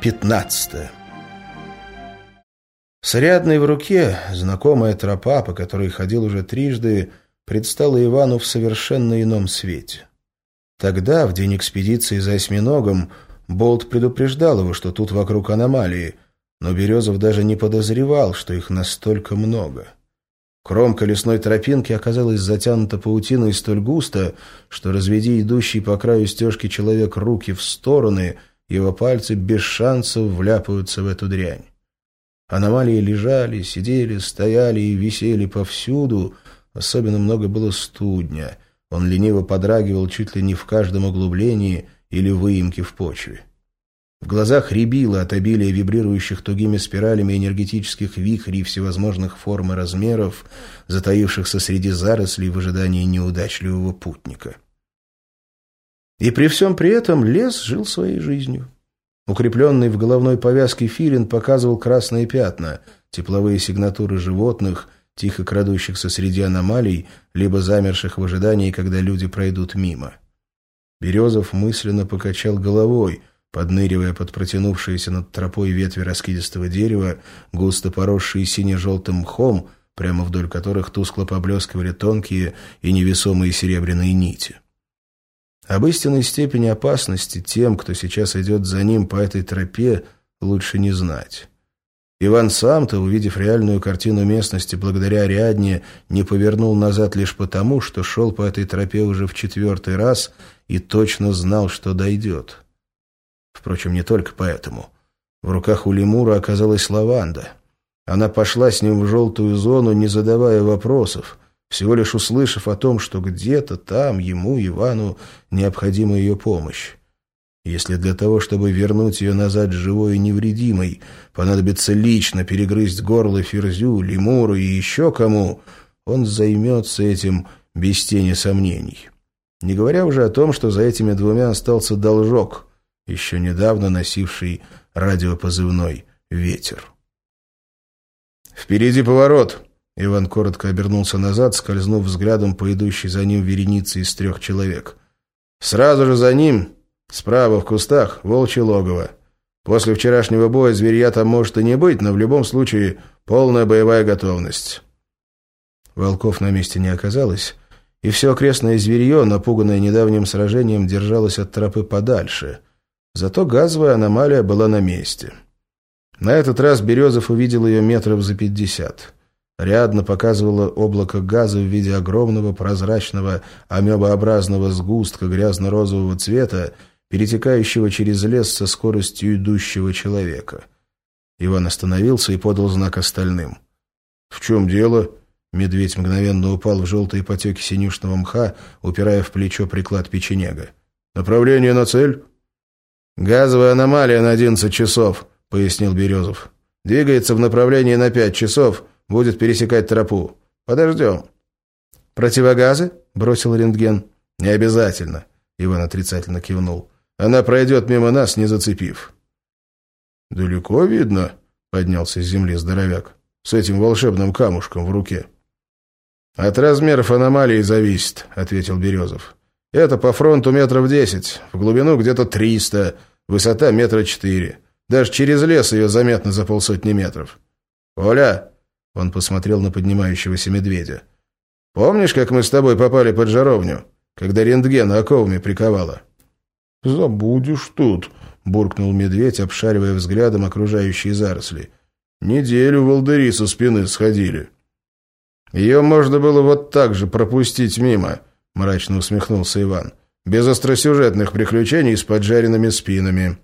15. С рядной в руке знакомая тропа, по которой ходил уже трижды, предстала Ивану в совершенно ином свете. Тогда, в день экспедиции за осьминогом, Болт предупреждал его, что тут вокруг аномалии, но Березов даже не подозревал, что их настолько много. Кромка лесной тропинки оказалась затянута паутиной столь густо, что, разведи идущий по краю стежки человек руки в стороны, его пальцы без шансов вляпаются в эту дрянь. Аномалии лежали, сидели, стояли и висели повсюду, особенно много было студня. Он лениво подрагивал чуть ли не в каждом углублении или выемке в почве. В глазах рябило от обилия вибрирующих тугими спиралями энергетических вихрей всевозможных форм и размеров, затаившихся среди зарослей в ожидании неудачливого путника. И при всем при этом лес жил своей жизнью. Укрепленный в головной повязке филин показывал красные пятна, тепловые сигнатуры животных, тихо крадущихся среди аномалий, либо замерших в ожидании, когда люди пройдут мимо. Березов мысленно покачал головой, подныривая под протянувшиеся над тропой ветви раскидистого дерева, густо поросшие сине-желтым мхом, прямо вдоль которых тускло поблескивали тонкие и невесомые серебряные нити. Об истинной степени опасности тем, кто сейчас идет за ним по этой тропе, лучше не знать. Иван сам-то, увидев реальную картину местности благодаря Ариадне, не повернул назад лишь потому, что шел по этой тропе уже в четвертый раз и точно знал, что дойдет. Впрочем, не только поэтому. В руках у лемура оказалась лаванда. Она пошла с ним в желтую зону, не задавая вопросов, всего лишь услышав о том, что где-то там ему, Ивану, необходима ее помощь. Если для того, чтобы вернуть ее назад живой и невредимой, понадобится лично перегрызть горло Ферзю, Лемуру и еще кому, он займется этим без тени сомнений. Не говоря уже о том, что за этими двумя остался должок, еще недавно носивший радиопозывной «Ветер». «Впереди поворот!» Иван коротко обернулся назад, скользнув взглядом по идущей за ним веренице из трех человек. «Сразу же за ним, справа в кустах, волчье логово. После вчерашнего боя зверья там может и не быть, но в любом случае полная боевая готовность». Волков на месте не оказалось, и все окрестное зверье, напуганное недавним сражением, держалось от тропы подальше. Зато газовая аномалия была на месте. На этот раз Березов увидел ее метров за пятьдесят. Рядно показывало облако газа в виде огромного прозрачного амебообразного сгустка грязно-розового цвета, перетекающего через лес со скоростью идущего человека. Иван остановился и подал знак остальным. «В чем дело?» Медведь мгновенно упал в желтые потеки синюшного мха, упирая в плечо приклад печенега. «Направление на цель?» «Газовая аномалия на одиннадцать часов», — пояснил Березов. «Двигается в направлении на пять часов, будет пересекать тропу. Подождем». «Противогазы?» — бросил рентген. «Не обязательно», — Иван отрицательно кивнул. «Она пройдет мимо нас, не зацепив». «Далеко видно?» — поднялся с земли здоровяк. «С этим волшебным камушком в руке». «От размеров аномалии зависит», — ответил Березов. «Это по фронту метров десять, в глубину где-то триста, высота метра четыре. Даже через лес ее заметно за полсотни метров. Оля!» — он посмотрел на поднимающегося медведя. «Помнишь, как мы с тобой попали под жаровню, когда рентген оковами приковала?» «Забудешь тут», — буркнул медведь, обшаривая взглядом окружающие заросли. «Неделю волдыри со спины сходили». «Ее можно было вот так же пропустить мимо», — мрачно усмехнулся Иван. «Без остросюжетных приключений с поджаренными спинами».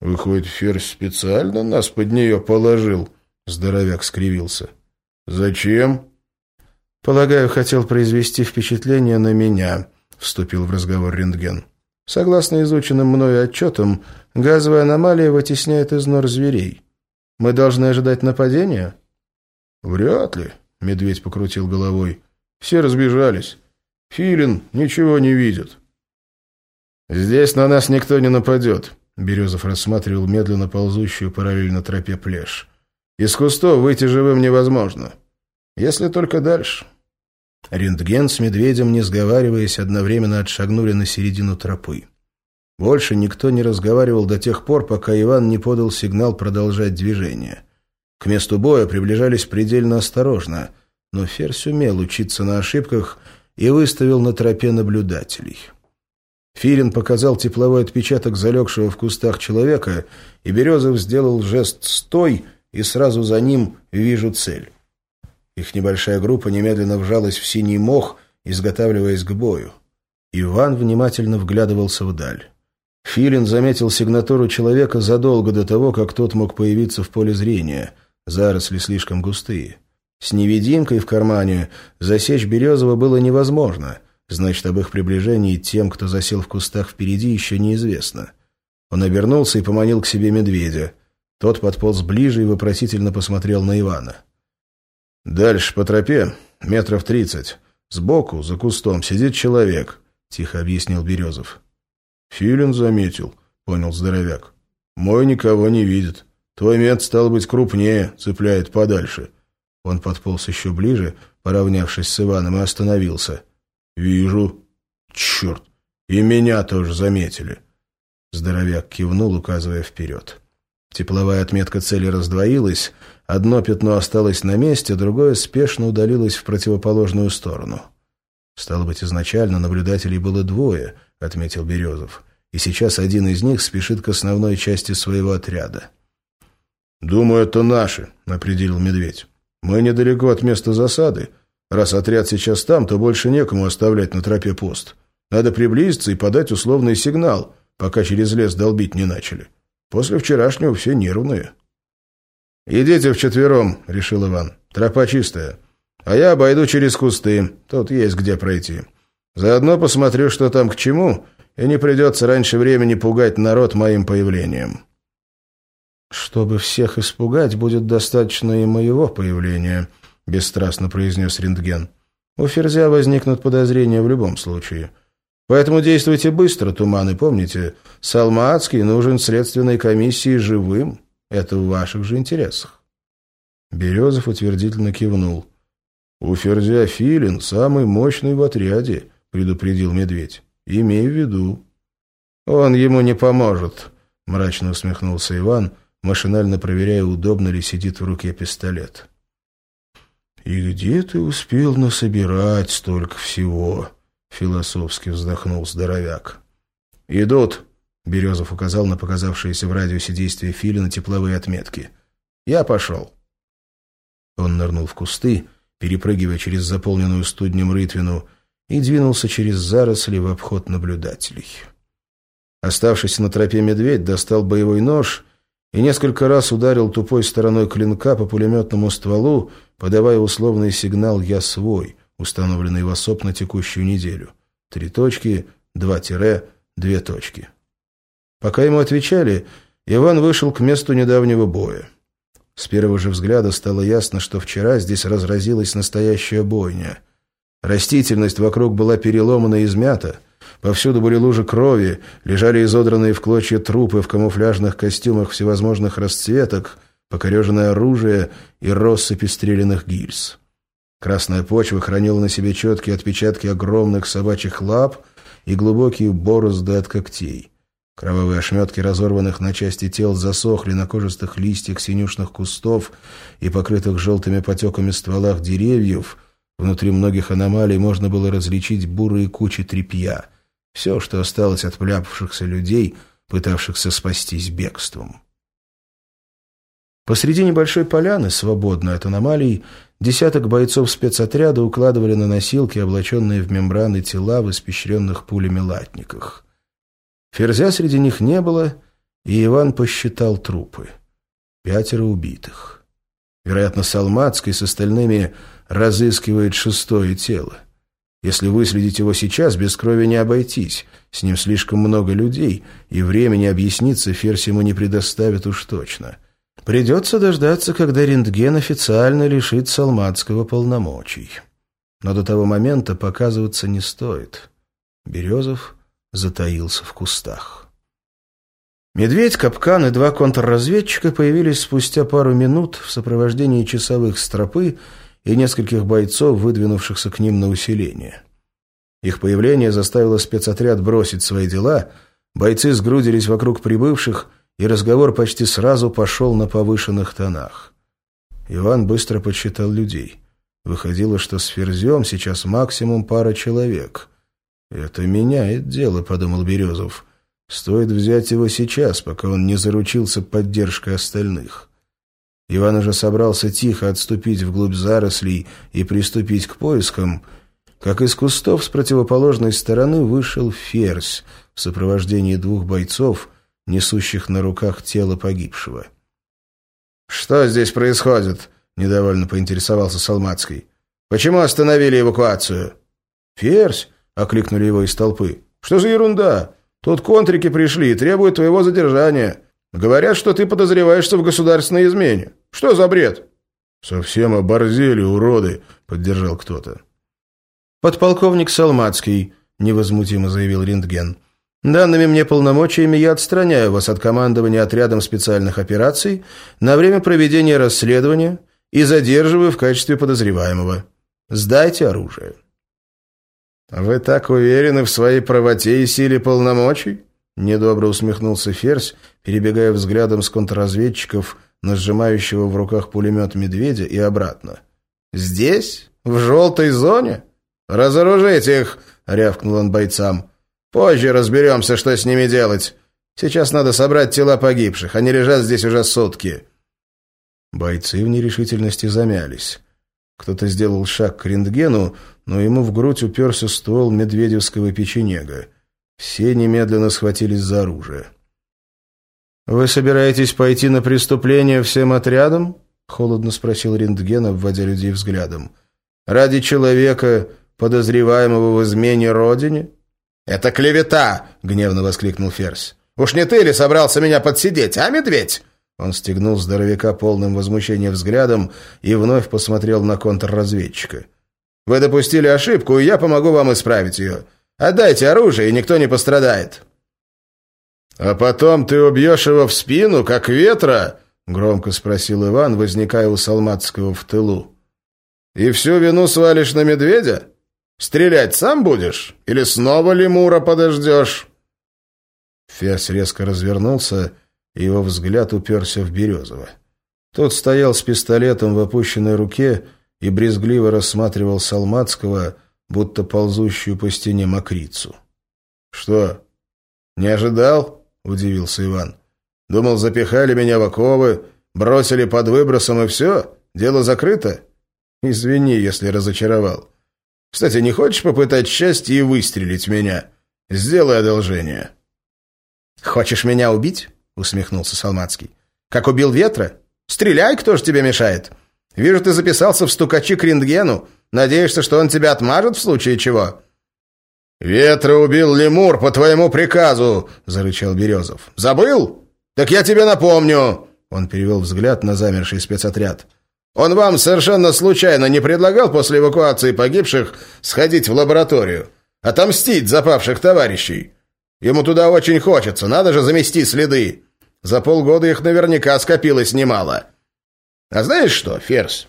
«Выходит, Ферзь специально нас под нее положил?» — здоровяк скривился. «Зачем?» «Полагаю, хотел произвести впечатление на меня», — вступил в разговор рентген. «Согласно изученным мною отчетам, газовая аномалия вытесняет из нор зверей. Мы должны ожидать нападения?» «Вряд ли», Медведь покрутил головой. Все разбежались. Филин ничего не видит. «Здесь на нас никто не нападет», — Березов рассматривал медленно ползущую параллельно тропе плешь. «Из кустов выйти живым невозможно. Если только дальше». Рентген с медведем, не сговариваясь, одновременно отшагнули на середину тропы. Больше никто не разговаривал до тех пор, пока Иван не подал сигнал продолжать движение. К месту боя приближались предельно осторожно, но Ферзь умел учиться на ошибках и выставил на тропе наблюдателей. Филин показал тепловой отпечаток залегшего в кустах человека, и Березов сделал жест «стой», и сразу за ним «вижу цель». Их небольшая группа немедленно вжалась в синий мох, изготавливаясь к бою. Иван внимательно вглядывался вдаль. Филин заметил сигнатуру человека задолго до того, как тот мог появиться в поле зрения. Заросли слишком густые. С невидимкой в кармане засечь Березова было невозможно. Значит, об их приближении тем, кто засел в кустах впереди, еще неизвестно. Он обернулся и поманил к себе медведя. Тот подполз ближе и вопросительно посмотрел на Ивана. «Дальше по тропе, метров тридцать. Сбоку, за кустом, сидит человек», — тихо объяснил Березов. «Филин заметил», — понял здоровяк. «Мой никого не видит. Твой мед, стал быть, крупнее, цепляет подальше». Он подполз еще ближе, поравнявшись с Иваном, и остановился. «Вижу. Черт! И меня тоже заметили». Здоровяк кивнул, указывая вперед. Тепловая отметка цели раздвоилась, одно пятно осталось на месте, другое спешно удалилось в противоположную сторону. Стало быть, изначально наблюдателей было двое, отметил Березов. И сейчас один из них спешит к основной части своего отряда. «Думаю, это наши», — определил Медведь. «Мы недалеко от места засады. Раз отряд сейчас там, то больше некому оставлять на тропе пост. Надо приблизиться и подать условный сигнал, пока через лес долбить не начали. После вчерашнего все нервные». «Идите вчетвером», — решил Иван. «Тропа чистая. А я обойду через кусты. Тут есть где пройти. Заодно посмотрю, что там к чему, и не придется раньше времени пугать народ моим появлением». «Чтобы всех испугать, будет достаточно и моего появления», — бесстрастно произнес рентген. «У Ферзя возникнут подозрения в любом случае. Поэтому действуйте быстро, Туман, и помните, Салмацкий нужен следственной комиссии живым. Это в ваших же интересах». Березов утвердительно кивнул. «У Ферзя Филин самый мощный в отряде», — предупредил медведь. «Имей в виду». «Он ему не поможет», — мрачно усмехнулся Иван, машинально проверяя, удобно ли сидит в руке пистолет. «И где ты успел насобирать столько всего?» — философски вздохнул здоровяк. «Идут», — Березов указал на показавшиеся в радиусе действия Филина тепловые отметки. «Я пошел». Он нырнул в кусты, перепрыгивая через заполненную студнем рытвину, и двинулся через заросли в обход наблюдателей. Оставшийся на тропе медведь достал боевой нож и несколько раз ударил тупой стороной клинка по пулеметному стволу, подавая условный сигнал «Я свой», установленный в особ на текущую неделю. Три точки, два тире, две точки. Пока ему отвечали, Иван вышел к месту недавнего боя. С первого же взгляда стало ясно, что вчера здесь разразилась настоящая бойня. Растительность вокруг была переломана и измята, повсюду были лужи крови, лежали изодранные в клочья трупы в камуфляжных костюмах всевозможных расцветок, покореженное оружие и россыпи стрелянных гильз. Красная почва хранила на себе четкие отпечатки огромных собачьих лап и глубокие борозды от когтей. Кровавые ошметки разорванных на части тел засохли на кожистых листьях синюшных кустов и покрытых желтыми потеками стволах деревьев. Внутри многих аномалий можно было различить бурые кучи тряпья. Все, что осталось от пляпавшихся людей, пытавшихся спастись бегством. Посреди небольшой поляны, свободной от аномалий, десяток бойцов спецотряда укладывали на носилки, облаченные в мембраны тела в испещренных пулями латниках. Ферзя среди них не было, и Иван посчитал трупы. Пятеро убитых. Вероятно, Салмацкий с остальными разыскивает шестое тело. Если выследить его сейчас, без крови не обойтись. С ним слишком много людей, и времени объясниться Ферзь ему не предоставит уж точно. Придется дождаться, когда рентген официально лишит Салмацкого полномочий. Но до того момента показываться не стоит. Березов затаился в кустах. Медведь, Капкан и два контрразведчика появились спустя пару минут в сопровождении часовых стропы и нескольких бойцов, выдвинувшихся к ним на усиление. Их появление заставило спецотряд бросить свои дела, Бойцы сгрудились вокруг прибывших, и разговор почти сразу пошел на повышенных тонах. Иван быстро подсчитал людей. Выходило, что с Ферзем сейчас максимум пара человек. «Это меняет дело», — подумал Березов. «Стоит взять его сейчас, пока он не заручился поддержкой остальных». Иван уже собрался тихо отступить вглубь зарослей и приступить к поискам, как из кустов с противоположной стороны вышел ферзь в сопровождении двух бойцов, несущих на руках тело погибшего. «Что здесь происходит?» — недовольно поинтересовался Салмацкий. «Почему остановили эвакуацию?» «Ферзь!» — окликнули его из толпы. «Что за ерунда? Тут контрики пришли и требуют твоего задержания. Говорят, что ты подозреваешься в государственной измене. Что за бред?» «Совсем оборзели, уроды!» — поддержал кто-то. «Подполковник Салмацкий», — невозмутимо заявил Рентген. «Данными мне полномочиями я отстраняю вас от командования отрядом специальных операций на время проведения расследования и задерживаю в качестве подозреваемого. Сдайте оружие». «Вы так уверены в своей правоте и силе полномочий?» Недобро усмехнулся Ферзь, перебегая взглядом с контрразведчиков на сжимающего в руках пулемет медведя и обратно. «Здесь? В желтой зоне?» «Разоружите их!» — рявкнул он бойцам. «Позже разберемся, что с ними делать. Сейчас надо собрать тела погибших. Они лежат здесь уже сутки». Бойцы в нерешительности замялись. Кто-то сделал шаг к рентгену, но ему в грудь уперся ствол медведевского печенега. Все немедленно схватились за оружие. «Вы собираетесь пойти на преступление всем отрядом?» — холодно спросил рентген, обводя людей взглядом. «Ради человека, подозреваемого в измене родине?» «Это клевета!» — гневно воскликнул Ферзь. «Уж не ты ли собрался меня подсидеть, а, медведь?» Он стегнул здоровяка полным возмущения взглядом и вновь посмотрел на контрразведчика. «Вы допустили ошибку, и я помогу вам исправить ее. Отдайте оружие, и никто не пострадает». «А потом ты убьешь его в спину, как ветра?» — громко спросил Иван, возникая у Салматского в тылу. «И всю вину свалишь на медведя?» Стрелять сам будешь? Или снова лемура подождешь?» Ферзь резко развернулся, и его взгляд уперся в Березова. Тот стоял с пистолетом в опущенной руке и брезгливо рассматривал Салмацкого, будто ползущую по стене мокрицу. «Что, не ожидал?» — удивился Иван. «Думал, запихали меня в оковы, бросили под выбросом и все? Дело закрыто? Извини, если разочаровал. Кстати, не хочешь попытать счастье и выстрелить меня? Сделай одолжение». «Хочешь меня убить?» — усмехнулся Салмацкий. «Как убил ветра? Стреляй, кто ж тебе мешает? Вижу, ты записался в стукачи к рентгену. Надеешься, что он тебя отмажет в случае чего?» «Ветра убил лемур по твоему приказу!» — зарычал Березов. «Забыл? Так я тебе напомню!» Он перевел взгляд на замерший спецотряд. Он вам совершенно случайно не предлагал после эвакуации погибших сходить в лабораторию? Отомстить запавших товарищей? Ему туда очень хочется, надо же замести следы. За полгода их наверняка скопилось немало. А знаешь что, Ферзь?»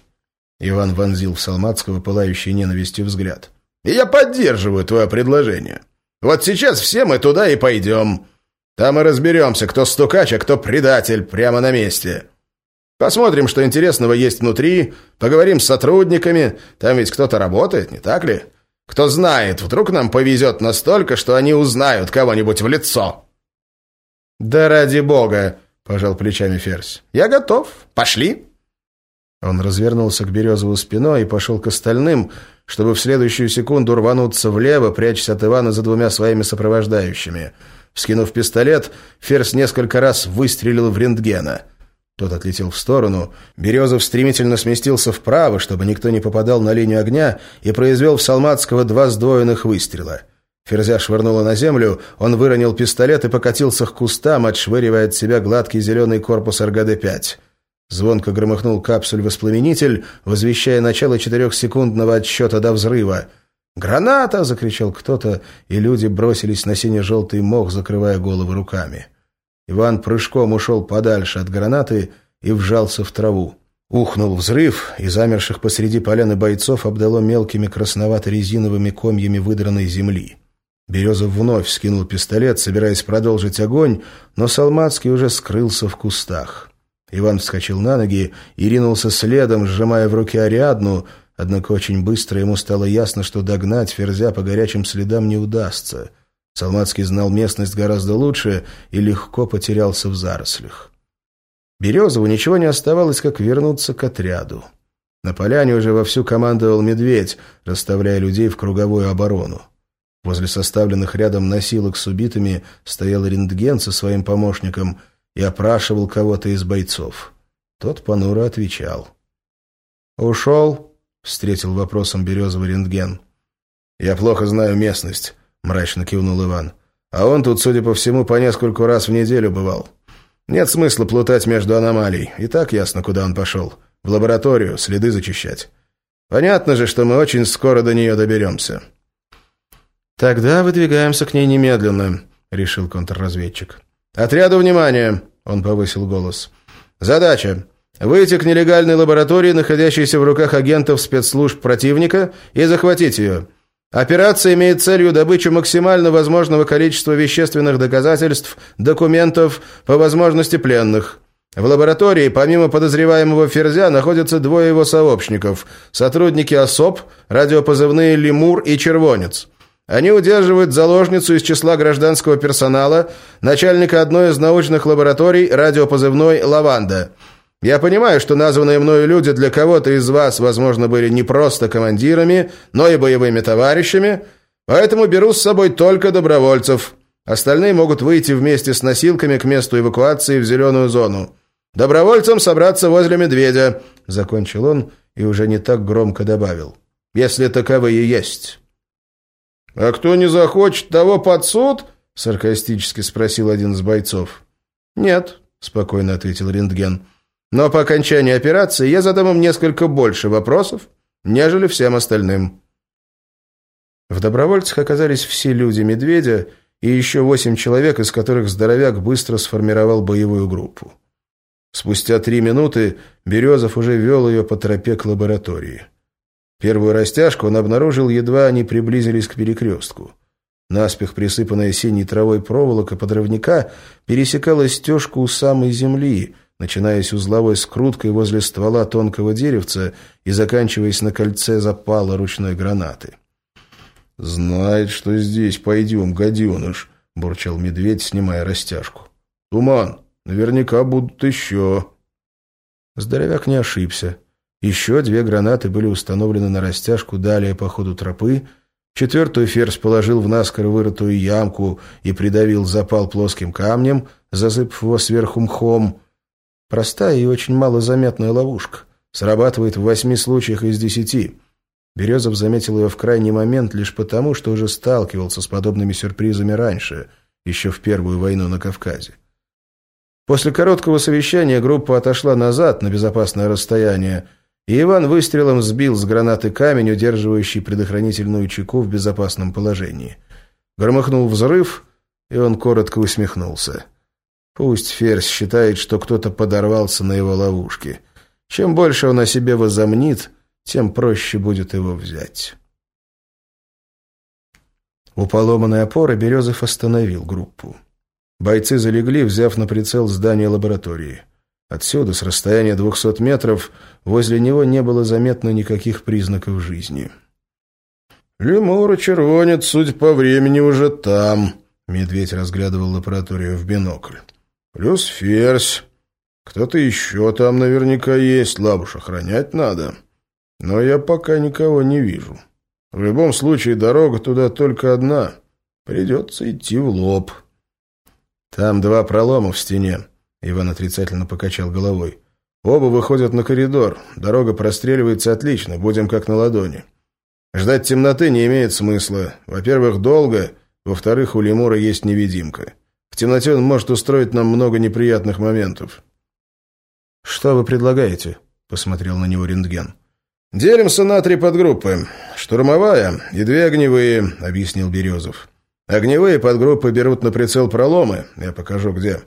Иван вонзил в Салматского пылающий ненавистью взгляд. «Я поддерживаю твое предложение. Вот сейчас все мы туда и пойдем. Там и разберемся, кто стукач, а кто предатель, прямо на месте». Посмотрим, что интересного есть внутри, поговорим с сотрудниками, там ведь кто-то работает, не так ли? Кто знает, вдруг нам повезет настолько, что они узнают кого-нибудь в лицо». «Да ради бога!» — пожал плечами Ферзь. «Я готов. Пошли!» Он развернулся к Березову спиной и пошел к остальным, чтобы в следующую секунду рвануться влево, прячась от Ивана за двумя своими сопровождающими. Вскинув пистолет, Ферзь несколько раз выстрелил в рентгена — тот отлетел в сторону. Березов стремительно сместился вправо, чтобы никто не попадал на линию огня, и произвел в Салматского два сдвоенных выстрела. Ферзя швырнула на землю, он выронил пистолет и покатился к кустам, отшвыривая от себя гладкий зеленый корпус РГД-5. Звонко громыхнул капсуль-воспламенитель, возвещая начало четырехсекундного отсчета до взрыва. «Граната!» — закричал кто-то, и люди бросились на сине-желтый мох, закрывая головы руками. Иван прыжком ушел подальше от гранаты и вжался в траву. Ухнул взрыв, и замерших посреди поляны бойцов обдало мелкими красновато-резиновыми комьями выдранной земли. Березов вновь скинул пистолет, собираясь продолжить огонь, но Салмацкий уже скрылся в кустах. Иван вскочил на ноги и ринулся следом, сжимая в руке Ариадну, однако очень быстро ему стало ясно, что догнать Ферзя по горячим следам не удастся. Салмацкий знал местность гораздо лучше и легко потерялся в зарослях. Березову ничего не оставалось, как вернуться к отряду. На поляне уже вовсю командовал медведь, расставляя людей в круговую оборону. Возле составленных рядом носилок с убитыми стоял рентген со своим помощником и опрашивал кого-то из бойцов. Тот понуро отвечал. «Ушел?» — встретил вопросом березовый рентген. «Я плохо знаю местность», — мрачно кивнул Иван. «А он тут, судя по всему, по нескольку раз в неделю бывал. Нет смысла плутать между аномалий. И так ясно, куда он пошел. В лабораторию, следы зачищать. Понятно же, что мы очень скоро до нее доберемся». «Тогда выдвигаемся к ней немедленно», — решил контрразведчик. «Отряду внимания!» — он повысил голос. «Задача — выйти к нелегальной лаборатории, находящейся в руках агентов спецслужб противника, и захватить ее. Операция имеет целью добычу максимально возможного количества вещественных доказательств, документов, по возможности пленных». В лаборатории, помимо подозреваемого Ферзя, находятся двое его сообщников, сотрудники ОСОП, радиопозывные «Лемур» и «Червонец». Они удерживают заложницу из числа гражданского персонала, начальника одной из научных лабораторий, радиопозывной «Лаванда». Я понимаю, что названные мною люди для кого-то из вас, возможно, были не просто командирами, но и боевыми товарищами, поэтому беру с собой только добровольцев. Остальные могут выйти вместе с носилками к месту эвакуации в зеленую зону. Добровольцам собраться возле медведя», — закончил он и уже не так громко добавил, «если таковые есть». «А кто не захочет, того под суд?» — саркастически спросил один из бойцов. «Нет», — спокойно ответил рентген. «Но по окончании операции я задам им несколько больше вопросов, нежели всем остальным». В добровольцах оказались все люди медведя и еще восемь человек, из которых здоровяк быстро сформировал боевую группу. Спустя три минуты Березов уже вел ее по тропе к лаборатории. Первую растяжку он обнаружил, едва они приблизились к перекрестку. Наспех присыпанная синей травой проволока подрывника пересекала стежку у самой земли, начинаясь узловой скруткой возле ствола тонкого деревца и заканчиваясь на кольце запала ручной гранаты. «Знает, что здесь пойдем, гаденыш», — бурчал медведь, снимая растяжку. «Туман, наверняка будут еще». Здоровяк не ошибся. Еще две гранаты были установлены на растяжку далее по ходу тропы. Четвертую ферзь положил в наскоро вырытую ямку и придавил запал плоским камнем, засыпав его сверху мхом. Простая и очень малозаметная ловушка. Срабатывает в восьми случаях из десяти. Березов заметил ее в крайний момент лишь потому, что уже сталкивался с подобными сюрпризами раньше, еще в Первую войну на Кавказе. После короткого совещания группа отошла назад на безопасное расстояние, и Иван выстрелом сбил с гранаты камень, удерживающий предохранительную чеку в безопасном положении. Громыхнул взрыв, и он коротко усмехнулся. Пусть Ферзь считает, что кто-то подорвался на его ловушке. Чем больше он о себе возомнит, тем проще будет его взять. У поломанной опоры Березов остановил группу. Бойцы залегли, взяв на прицел здание лаборатории. Отсюда, с расстояния двухсот метров, возле него не было заметно никаких признаков жизни. «Лемур и червонец, судя по времени, уже там», — медведь разглядывал лабораторию в бинокль. «Плюс ферзь. Кто-то еще там наверняка есть, лабуш охранять надо. Но я пока никого не вижу. В любом случае, дорога туда только одна. Придется идти в лоб». «Там два пролома в стене», Иван отрицательно покачал головой. «Оба выходят на коридор. Дорога простреливается отлично, будем как на ладони. Ждать темноты не имеет смысла. Во-первых, долго. Во-вторых, у лемура есть невидимка. В темноте он может устроить нам много неприятных моментов». «Что вы предлагаете?» — посмотрел на него рентген. «Делимся на три подгруппы. Штурмовая и две огневые», — объяснил Березов. «Огневые подгруппы берут на прицел проломы. Я покажу, где».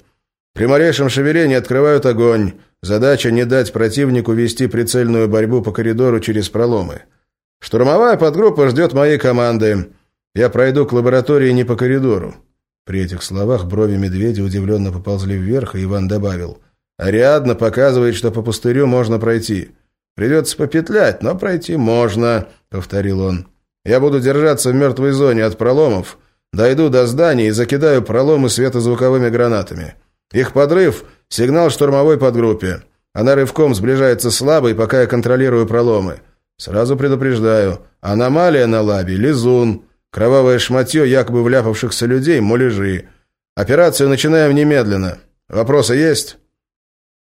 При малейшем шевелении открывают огонь. Задача не дать противнику вести прицельную борьбу по коридору через проломы. Штурмовая подгруппа ждет моей команды. Я пройду к лаборатории не по коридору». При этих словах брови медведя удивленно поползли вверх, и Иван добавил. «Ариадна показывает, что по пустырю можно пройти. Придется попетлять, но пройти можно», — повторил он. «Я буду держаться в мертвой зоне от проломов, дойду до здания и закидаю проломы светозвуковыми гранатами. Их подрыв — сигнал штурмовой подгруппе. Она рывком сближается слабо, и пока я контролирую проломы. Сразу предупреждаю. Аномалия на лабе — лизун. Кровавое шматье якобы вляпавшихся людей — муляжи. Операцию начинаем немедленно. Вопросы есть?»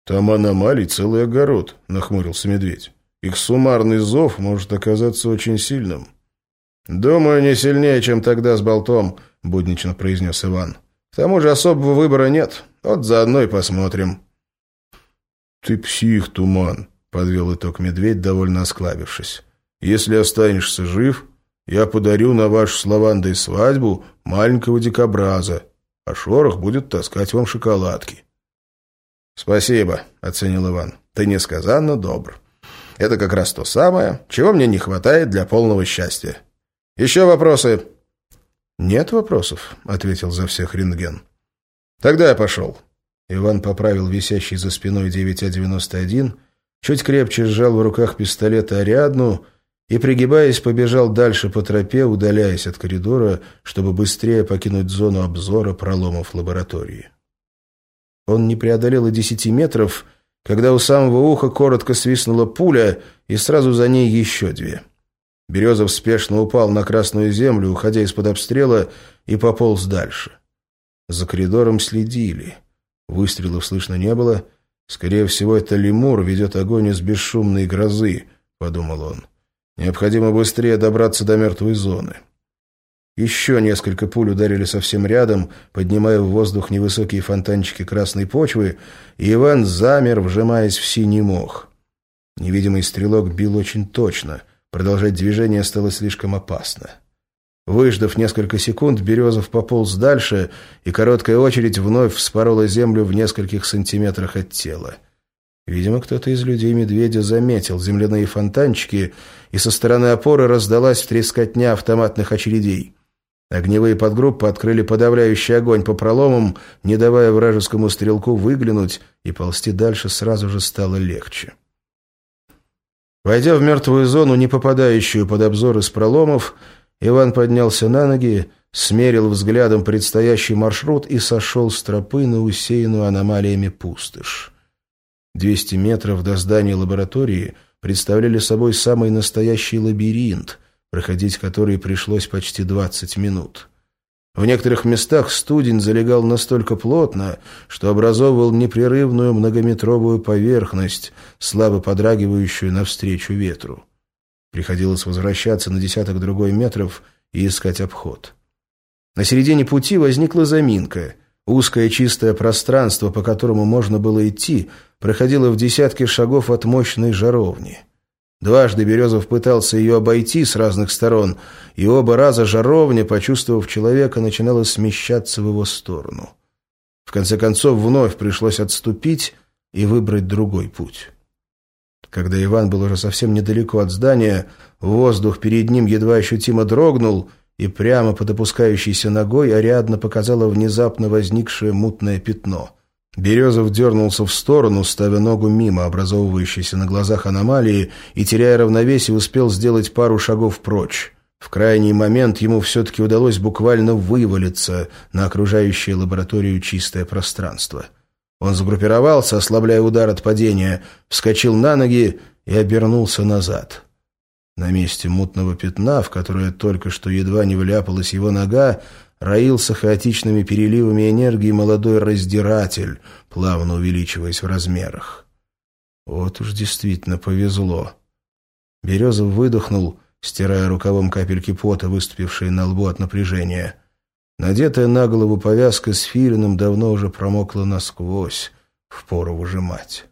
«Там аномалий целый огород», — нахмурился медведь. «Их суммарный зов может оказаться очень сильным». «Думаю, не сильнее, чем тогда с болтом», — буднично произнес Иван. «К тому же особого выбора нет. Вот заодно и посмотрим». «Ты псих, Туман», — подвел итог медведь, довольно осклабившись. «Если останешься жив, я подарю на вашу с лавандой свадьбу маленького дикобраза, а Шорох будет таскать вам шоколадки». «Спасибо», — оценил Иван. «Ты несказанно добр. Это как раз то самое, чего мне не хватает для полного счастья. Еще вопросы?» «Нет вопросов», — ответил за всех рентген. «Тогда я пошел». Иван поправил висящий за спиной 9А-91, чуть крепче сжал в руках пистолет Ариадну и, пригибаясь, побежал дальше по тропе, удаляясь от коридора, чтобы быстрее покинуть зону обзора проломов лаборатории. Он не преодолел и десяти метров, когда у самого уха коротко свистнула пуля, и сразу за ней еще две. Березов спешно упал на красную землю, уходя из-под обстрела, и пополз дальше. За коридором следили. Выстрелов слышно не было. Скорее всего, это лемур ведет огонь из бесшумной грозы, подумал он. Необходимо быстрее добраться до мертвой зоны. Еще несколько пуль ударили совсем рядом, поднимая в воздух невысокие фонтанчики красной почвы, и Иван замер, вжимаясь в синий мох. Невидимый стрелок бил очень точно. Продолжать движение стало слишком опасно. Выждав несколько секунд, Березов пополз дальше, и короткая очередь вновь вспорола землю в нескольких сантиметрах от тела. Видимо, кто-то из людей медведя заметил земляные фонтанчики, и со стороны опоры раздалась трескотня автоматных очередей. Огневые подгруппы открыли подавляющий огонь по проломам, не давая вражескому стрелку выглянуть, и ползти дальше сразу же стало легче. Войдя в мертвую зону, не попадающую под обзор из проломов, Иван поднялся на ноги, смерил взглядом предстоящий маршрут и сошел с тропы на усеянную аномалиями пустошь. Двести метров до здания лаборатории представляли собой самый настоящий лабиринт, проходить который пришлось почти двадцать минут. В некоторых местах студень залегал настолько плотно, что образовывал непрерывную многометровую поверхность, слабо подрагивающую навстречу ветру. Приходилось возвращаться на десяток другой метров и искать обход. На середине пути возникла заминка. Узкое чистое пространство, по которому можно было идти, проходило в десятки шагов от мощной жаровни. Дважды Березов пытался ее обойти с разных сторон, и оба раза жаровня, почувствовав человека, начинала смещаться в его сторону. В конце концов, вновь пришлось отступить и выбрать другой путь. Когда Иван был уже совсем недалеко от здания, воздух перед ним едва ощутимо дрогнул, и прямо под опускающейся ногой Ариадна показала внезапно возникшее мутное пятно. Березов дернулся в сторону, ставя ногу мимо образовывающейся на глазах аномалии, и, теряя равновесие, успел сделать пару шагов прочь. В крайний момент ему все-таки удалось буквально вывалиться на окружающее лабораторию чистое пространство — он сгруппировался, ослабляя удар от падения, вскочил на ноги и обернулся назад. На месте мутного пятна, в которое только что едва не вляпалась его нога, роился хаотичными переливами энергии молодой раздиратель, плавно увеличиваясь в размерах. Вот уж действительно повезло. Березов выдохнул, стирая рукавом капельки пота, выступившие на лбу от напряжения. Надетая на голову повязка с филином давно уже промокла насквозь, впору выжимать.